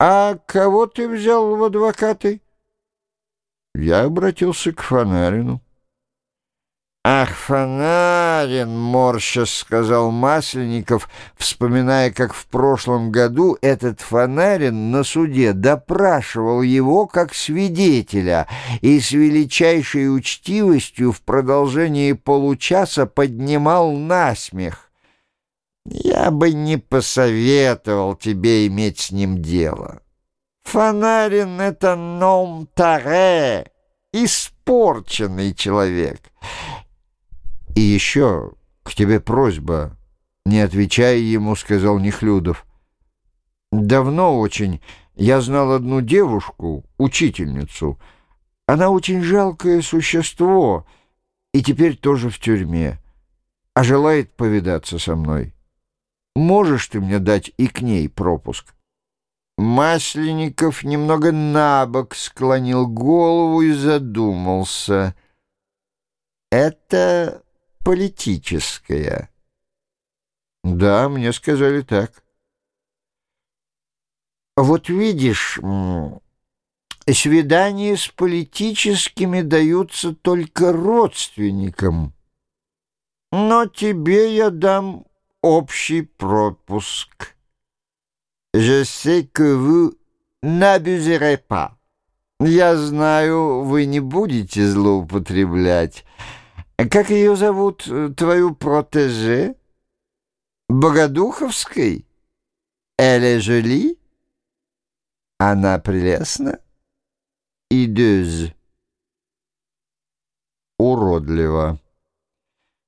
«А кого ты взял в адвокаты?» Я обратился к Фонарину. «Ах, Фонарин!» — морщас сказал Масленников, вспоминая, как в прошлом году этот Фонарин на суде допрашивал его как свидетеля и с величайшей учтивостью в продолжении получаса поднимал насмех. «Я бы не посоветовал тебе иметь с ним дело. Фонарин — это ном-таре, испорченный человек». «И еще к тебе просьба». Не отвечая ему, сказал Нехлюдов. «Давно очень я знал одну девушку, учительницу. Она очень жалкое существо, и теперь тоже в тюрьме, а желает повидаться со мной. Можешь ты мне дать и к ней пропуск?» Масленников немного набок склонил голову и задумался. «Это политическая. Да, мне сказали так. Вот видишь, свидания с политическими даются только родственникам. Но тебе я дам общий пропуск. Je sais que vous n'abuserez pas. Я знаю, вы не будете злоупотреблять. Как ее зовут, э, твою протеже? Богодуховской? Эле Жоли? Она прелестна? Идёз. Уродливо.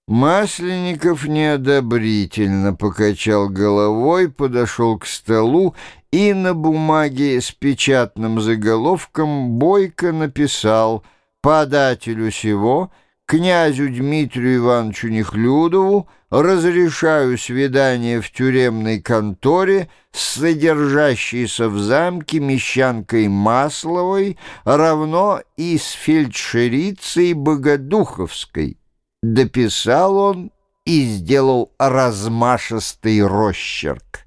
Масленников неодобрительно покачал головой, подошел к столу и на бумаге с печатным заголовком бойко написал «Подателю сего» князю Дмитрию Ивановичу Нехлюдову разрешаю свидание в тюремной конторе с содержащейся в замке мещанкой Масловой, равно и с фельдшерицей Богодуховской. Дописал он и сделал размашистый росчерк.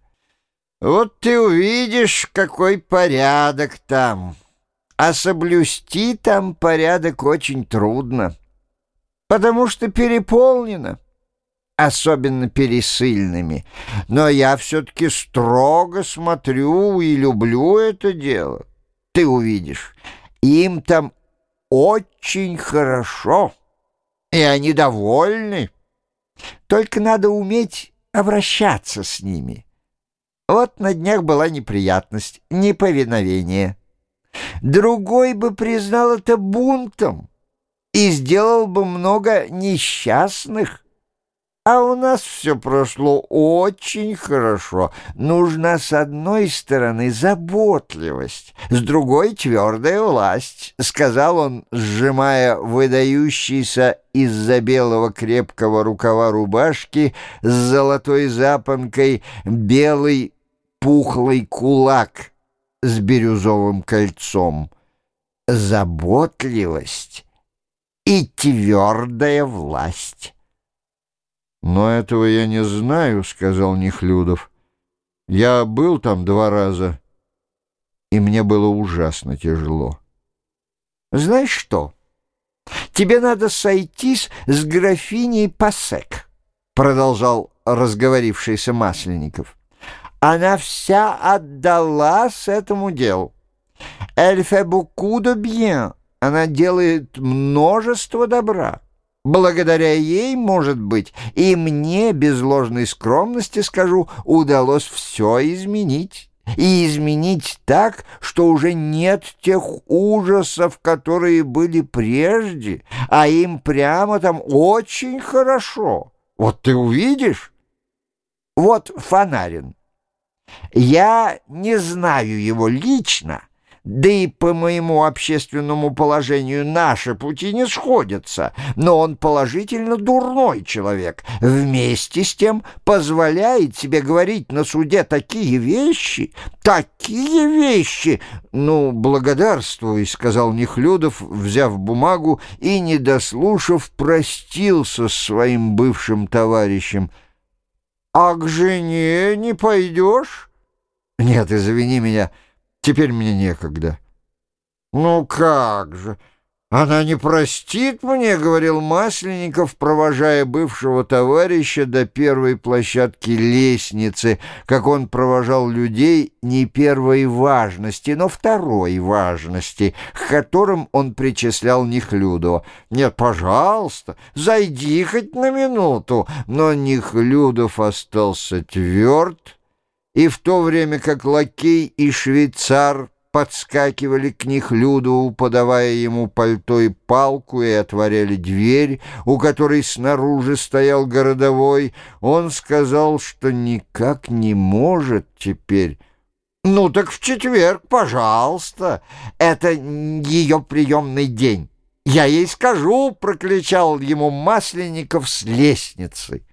Вот ты увидишь, какой порядок там. А соблюсти там порядок очень трудно потому что переполнено, особенно пересыльными. Но я все-таки строго смотрю и люблю это дело. Ты увидишь, им там очень хорошо, и они довольны. Только надо уметь обращаться с ними. Вот на днях была неприятность, неповиновение. Другой бы признал это бунтом и сделал бы много несчастных. А у нас все прошло очень хорошо. Нужна с одной стороны заботливость, с другой твердая власть, сказал он, сжимая выдающийся из-за белого крепкого рукава рубашки с золотой запонкой белый пухлый кулак с бирюзовым кольцом. Заботливость и твердая власть. «Но этого я не знаю», — сказал Нехлюдов. «Я был там два раза, и мне было ужасно тяжело». «Знаешь что? Тебе надо сойтись с графиней Пасек», — продолжал разговорившийся Масленников. «Она вся отдалась этому делу. Elle fait beaucoup de bien». Она делает множество добра. Благодаря ей, может быть, и мне, без ложной скромности скажу, удалось все изменить. И изменить так, что уже нет тех ужасов, которые были прежде, а им прямо там очень хорошо. Вот ты увидишь. Вот Фонарин. Я не знаю его лично, да и по моему общественному положению наши пути не сходятся, но он положительно дурной человек. Вместе с тем позволяет себе говорить на суде такие вещи, такие вещи. Ну, благодарствуй, сказал Нехлюдов, взяв бумагу и, не дослушав, простился с своим бывшим товарищем. А к жене не пойдешь? Нет, извини меня, — Теперь мне некогда». «Ну как же!» «Она не простит мне», — говорил Масленников, провожая бывшего товарища до первой площадки лестницы, как он провожал людей не первой важности, но второй важности, к которым он причислял Нехлюдова. «Нет, пожалуйста, зайди хоть на минуту», но Нехлюдов остался тверд, и в то время как лакей и швейцар подскакивали к них Люду, подавая ему пальто и палку, и отворяли дверь, у которой снаружи стоял городовой. Он сказал, что никак не может теперь. «Ну так в четверг, пожалуйста, это ее приемный день. Я ей скажу», — прокричал ему Масленников с лестницы.